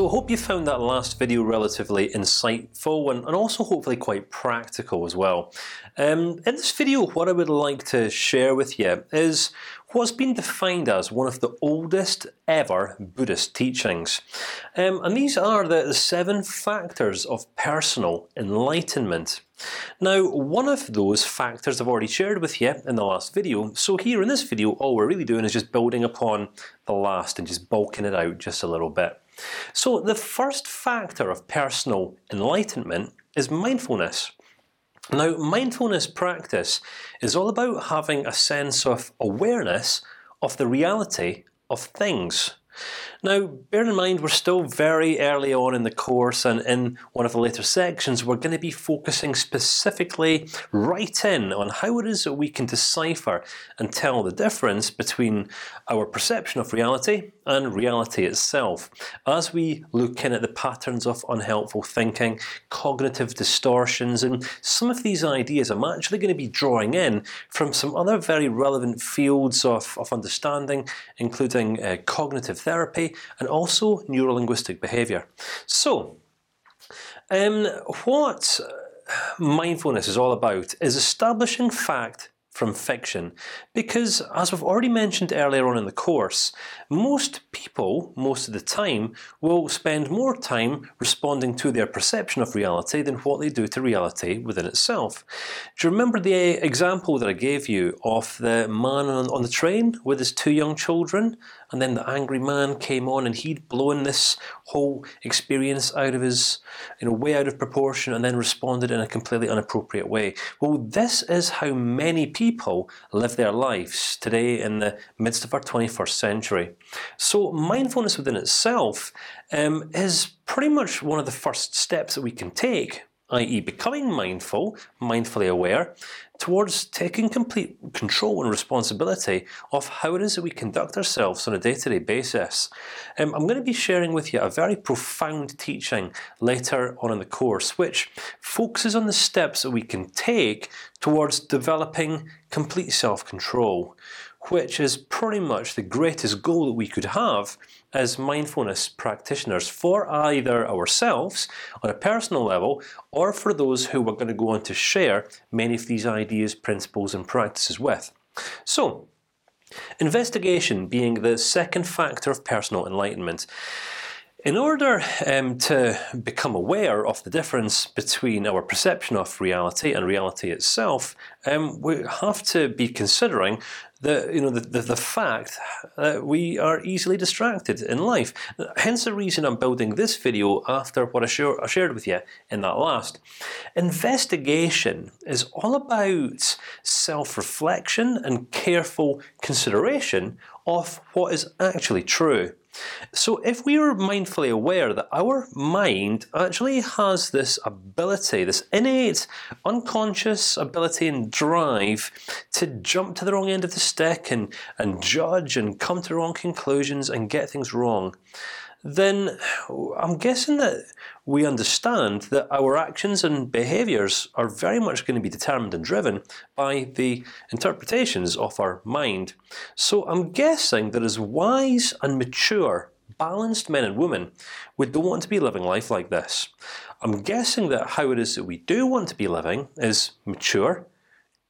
So I hope you found that last video relatively insightful and, and also hopefully quite practical as well. Um, in this video, what I would like to share with you is what's been defined as one of the oldest ever Buddhist teachings, um, and these are the, the seven factors of personal enlightenment. Now, one of those factors I've already shared with you in the last video. So here in this video, all we're really doing is just building upon the last and just bulking it out just a little bit. So the first factor of personal enlightenment is mindfulness. Now, mindfulness practice is all about having a sense of awareness of the reality of things. Now, bear in mind we're still very early on in the course, and in one of the later sections, we're going to be focusing specifically right in on how it is that we can decipher and tell the difference between our perception of reality and reality itself, as we look in at the patterns of unhelpful thinking, cognitive distortions, and some of these ideas I'm actually going to be drawing in from some other very relevant fields of, of understanding, including uh, cognitive and also neurolinguistic behavior. So, um, what mindfulness is all about is establishing fact from fiction, because as we've already mentioned earlier on in the course, most people, most of the time, will spend more time responding to their perception of reality than what they do to reality within itself. Do you remember the example that I gave you of the man on, on the train with his two young children? and then the angry man came on, and he'd blown this whole experience out of his, you know, way out of proportion, and then responded in a completely inappropriate way. Well, this is how many people live their lives today in the midst of our 21st century. So mindfulness within itself um, is pretty much one of the first steps that we can take i.e., becoming mindful, mindfully aware, towards taking complete control and responsibility of how it is that we conduct ourselves on a day-to-day -day basis. Um, I'm going to be sharing with you a very profound teaching later on in the course, which focuses on the steps that we can take towards developing complete self-control which is pretty much the greatest goal that we could have as mindfulness practitioners for either ourselves on a personal level or for those who we're going to go on to share many of these ideas, principles, and practices with. So, investigation being the second factor of personal enlightenment. In order um, to become aware of the difference between our perception of reality and reality itself, um, we have to be considering the you know the, the, the fact that we are easily distracted in life. Hence the reason I'm building this video after what I, share, I shared with you in that last. Investigation is all about self-reflection and careful consideration of what is actually true. So if we are mindfully aware that our mind actually has this ability, this innate, unconscious ability and drive to jump to the wrong end of the stick and and judge and come to wrong conclusions and get things wrong, then I'm guessing that we understand that our actions and behaviors are very much going to be determined and driven by the interpretations of our mind. So I'm guessing that as wise and mature, balanced men and women, we don't want to be living life like this. I'm guessing that how it is that we do want to be living is mature,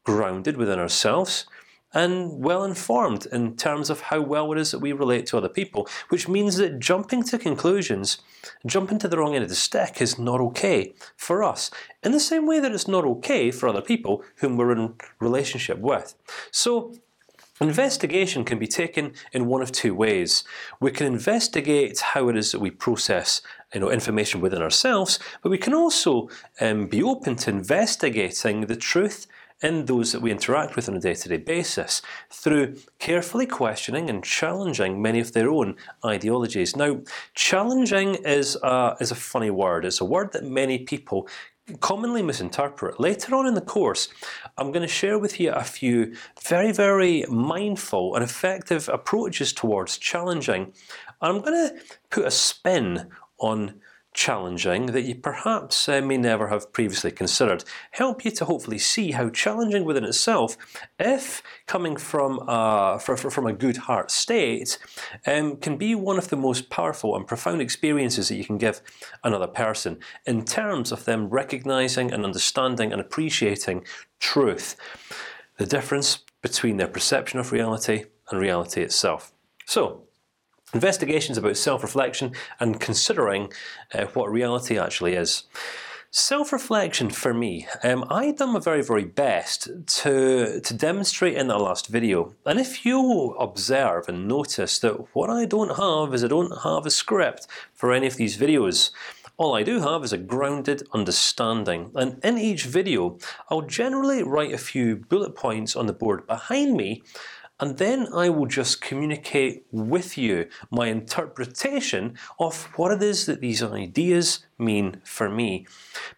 grounded within ourselves, and well informed in terms of how well it is that we relate to other people, which means that jumping to conclusions, jumping to the wrong end of the stick, is not okay for us. In the same way that it's not okay for other people whom we're in relationship with. So. Investigation can be taken in one of two ways. We can investigate how it is that we process, you know, information within ourselves, but we can also um, be open to investigating the truth in those that we interact with on a day-to-day -day basis through carefully questioning and challenging many of their own ideologies. Now, challenging is a, is a funny word. It's a word that many people commonly misinterpret. Later on in the course, I'm going to share with you a few very, very mindful and effective approaches towards challenging. And I'm going to put a spin on challenging that you perhaps uh, may never have previously considered. Help you to hopefully see how challenging within itself, if coming from a from a good heart state, um, can be one of the most powerful and profound experiences that you can give another person in terms of them recognizing and understanding and appreciating truth, the difference between their perception of reality and reality itself. So. Investigations about self-reflection and considering uh, what reality actually is. Self-reflection for me, um, I done my very very best to to demonstrate in that last video. And if you observe and notice that what I don't have is I don't have a script for any of these videos. All I do have is a grounded understanding, and in each video, I'll generally write a few bullet points on the board behind me and then I will just communicate with you my interpretation of what it is that these ideas mean for me,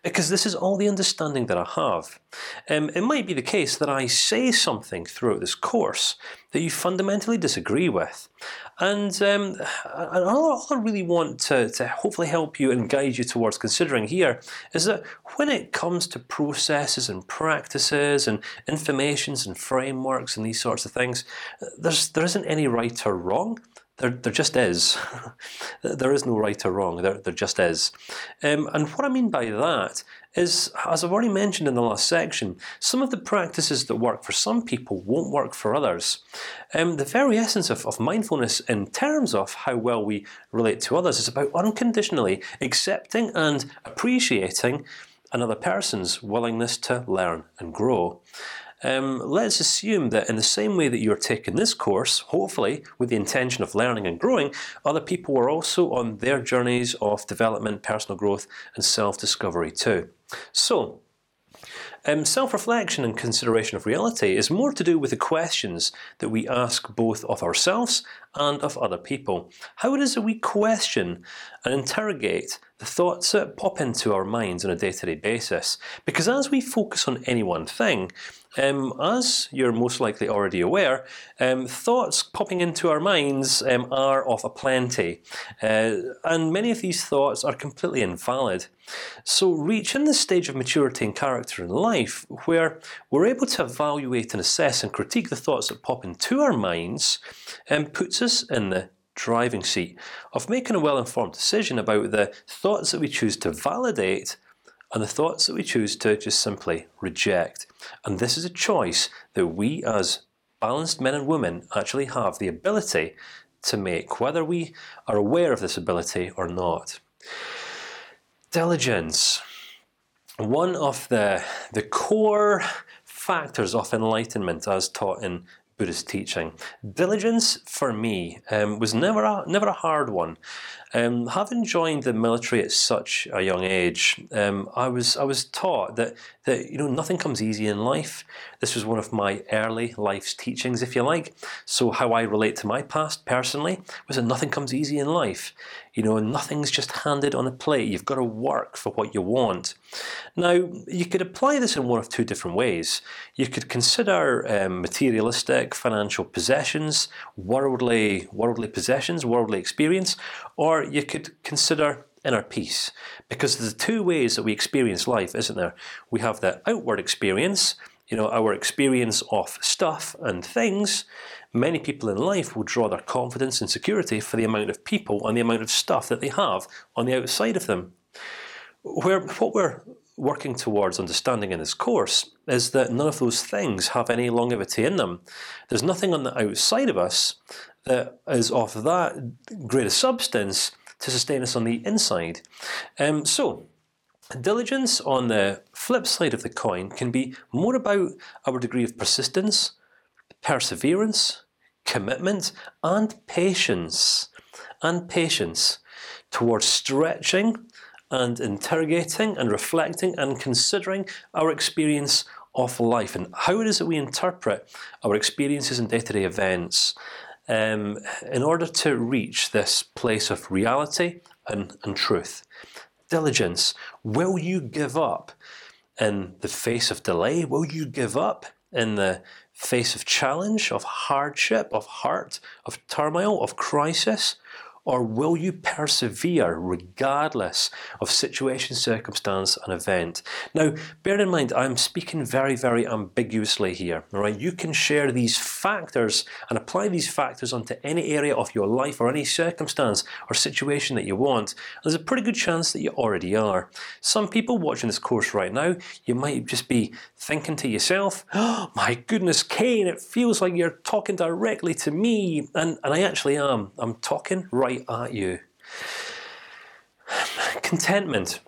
because this is all the understanding that I have. Um, it might be the case that I say something throughout this course that you fundamentally disagree with, and um, all I really want to, to hopefully help you and guide you towards considering here is that when it comes to processes and practices and informations and frameworks and these sorts of things, there's there isn't any right or wrong. There, there just is. there is no right or wrong. There, there just is. Um, and what I mean by that is, as I've already mentioned in the last section, some of the practices that work for some people won't work for others. Um, the very essence of, of mindfulness, in terms of how well we relate to others, is about unconditionally accepting and appreciating another person's willingness to learn and grow. Um, let's assume that in the same way that you're taking this course, hopefully with the intention of learning and growing, other people are also on their journeys of development, personal growth, and self-discovery too. So. Um, Self-reflection and consideration of reality is more to do with the questions that we ask both of ourselves and of other people. How it is that we question and interrogate the thoughts that pop into our minds on a day-to-day -day basis. Because as we focus on any one thing, um, as you're most likely already aware, um, thoughts popping into our minds um, are of a plenty, uh, and many of these thoughts are completely invalid. So, reaching the stage of maturity and character in life, where we're able to evaluate and assess and critique the thoughts that pop into our minds, um, puts us in the driving seat of making a well-informed decision about the thoughts that we choose to validate and the thoughts that we choose to just simply reject. And this is a choice that we, as balanced men and women, actually have the ability to make, whether we are aware of this ability or not. Diligence. One of the the core factors of enlightenment, as taught in Buddhist teaching. Diligence for me um, was never a, never a hard one. Um, having joined the military at such a young age, um, I was I was taught that that you know nothing comes easy in life. This was one of my early life's teachings, if you like. So how I relate to my past personally was that nothing comes easy in life. You know, nothing's just handed on a plate. You've got to work for what you want. Now, you could apply this in one of two different ways. You could consider um, materialistic financial possessions, worldly worldly possessions, worldly experience, or you could consider inner peace, because there's two ways that we experience life, isn't there? We have the outward experience, you know, our experience of stuff and things. Many people in life will draw their confidence and security for the amount of people and the amount of stuff that they have on the outside of them. Where what we're working towards understanding in this course is that none of those things have any longevity in them. There's nothing on the outside of us that is of that greater substance to sustain us on the inside. Um, so. Diligence, on the flip side of the coin, can be more about our degree of persistence, perseverance, commitment, and patience, and patience towards stretching and interrogating and reflecting and considering our experience of life and how it is that we interpret our experiences and day-to-day -day events um, in order to reach this place of reality and, and truth. Diligence. Will you give up in the face of delay? Will you give up in the face of challenge, of hardship, of heart, of turmoil, of crisis? Or will you persevere regardless of situation, circumstance, and event? Now, bear in mind, I'm speaking very, very ambiguously here. All right, you can share these factors and apply these factors onto any area of your life or any circumstance or situation that you want. There's a pretty good chance that you already are. Some people watching this course right now, you might just be thinking to yourself, "Oh my goodness, Kane! It feels like you're talking directly to me," and and I actually am. I'm talking right right at you. Contentment.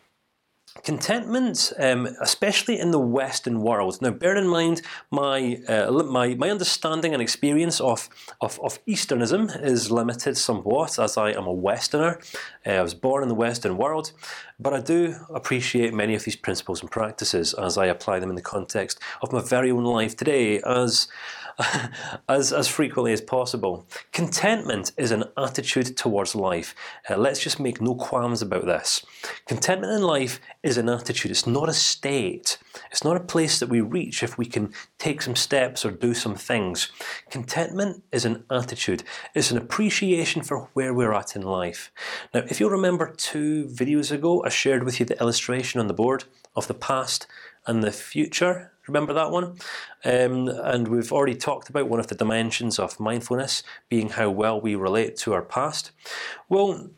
Contentment, um, especially in the Western world. Now, bear in mind my uh, my my understanding and experience of, of of Easternism is limited somewhat, as I am a Westerner. Uh, I was born in the Western world, but I do appreciate many of these principles and practices as I apply them in the context of my very own life today, as as as frequently as possible. Contentment is an attitude towards life. Uh, let's just make no qualms about this. Contentment in life is an attitude. It's not a state. It's not a place that we reach if we can take some steps or do some things. Contentment is an attitude. It's an appreciation for where we're at in life. Now, if you'll remember two videos ago, I shared with you the illustration on the board of the past and the future Remember that one? Um, and we've already talked about one of the dimensions of mindfulness being how well we relate to our past. Well,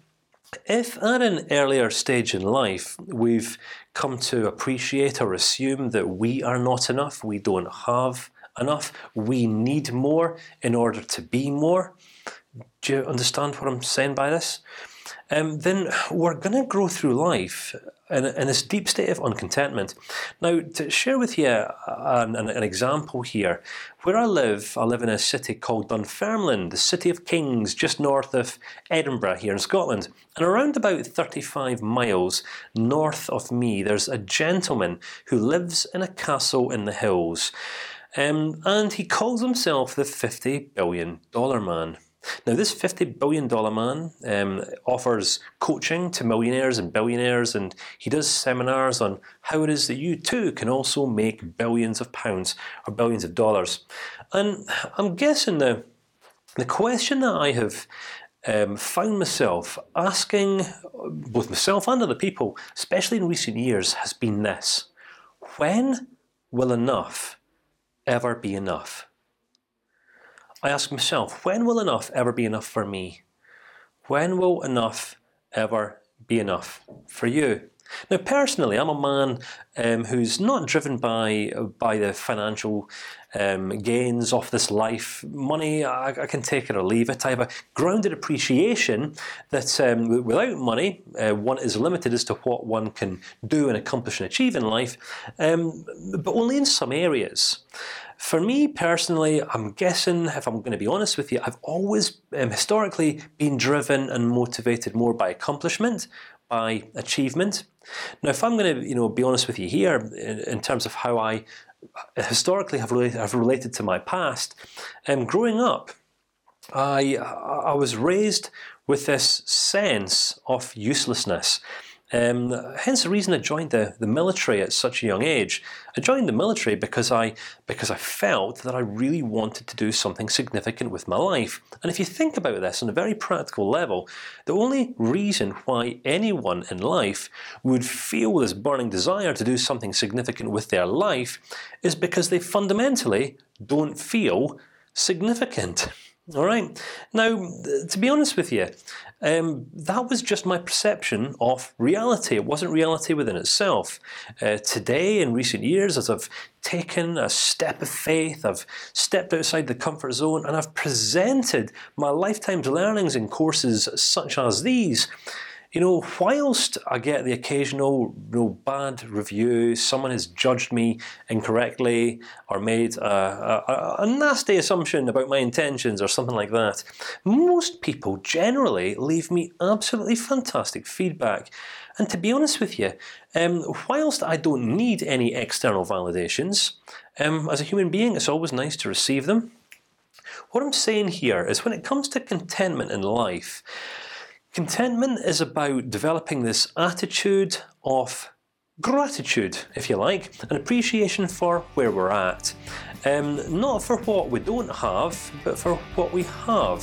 if at an earlier stage in life we've come to appreciate or assume that we are not enough, we don't have enough, we need more in order to be more. Do you understand what I'm saying by this? Um, then we're going to grow through life in, in this deep state of uncontentment. Now, to share with you an, an, an, example here, where I live, I live in a city called Dunfermline, the city of kings, just north of Edinburgh here in Scotland. And around about 35 miles north of me, there's a gentleman who lives in a castle in the hills, um, and he calls himself the 50 billion dollar man. Now, this fifty billion dollar man um, offers coaching to millionaires and billionaires, and he does seminars on how it is that you too can also make billions of pounds or billions of dollars. And I'm guessing the the question that I have um, found myself asking, both myself and other people, especially in recent years, has been this: When will enough ever be enough? I ask myself, when will enough ever be enough for me? When will enough ever be enough for you? Now, personally, I'm a man um, who's not driven by by the financial um, gains of this life. Money, I, I, can take it or leave it. I have a grounded appreciation that um, without money, uh, one is limited as to what one can do and accomplish and achieve in life, um, but only in some areas. For me personally, I'm guessing, if I'm going to be honest with you, I've always um, historically been driven and motivated more by accomplishment, by achievement. Now, if I'm going to, you know, be honest with you here in, in terms of how I historically have related, have related to my past, um, growing up, I I was raised with this sense of uselessness. Um, hence the reason I joined the the military at such a young age. I joined the military because I because I felt that I really wanted to do something significant with my life. And if you think about this on a very practical level, the only reason why anyone in life would feel this burning desire to do something significant with their life is because they fundamentally don't feel significant. All right. Now, to be honest with you, um, that was just my perception of reality. It wasn't reality within itself. Uh, today, in recent years, as I've taken a step of faith, I've stepped outside the comfort zone, and I've presented my lifetime's learnings in courses such as these you know, whilst I get the occasional you know, bad review, someone has judged me incorrectly or made a, a, a, nasty assumption about my intentions or something like that, most people generally leave me absolutely fantastic feedback. And to be honest with you, um, whilst I don't need any external validations, um, as a human being, it's always nice to receive them. What I'm saying here is, when it comes to contentment in life. Contentment is about developing this attitude of gratitude, if you like, an appreciation for where we're at, um, not for what we don't have, but for what we have.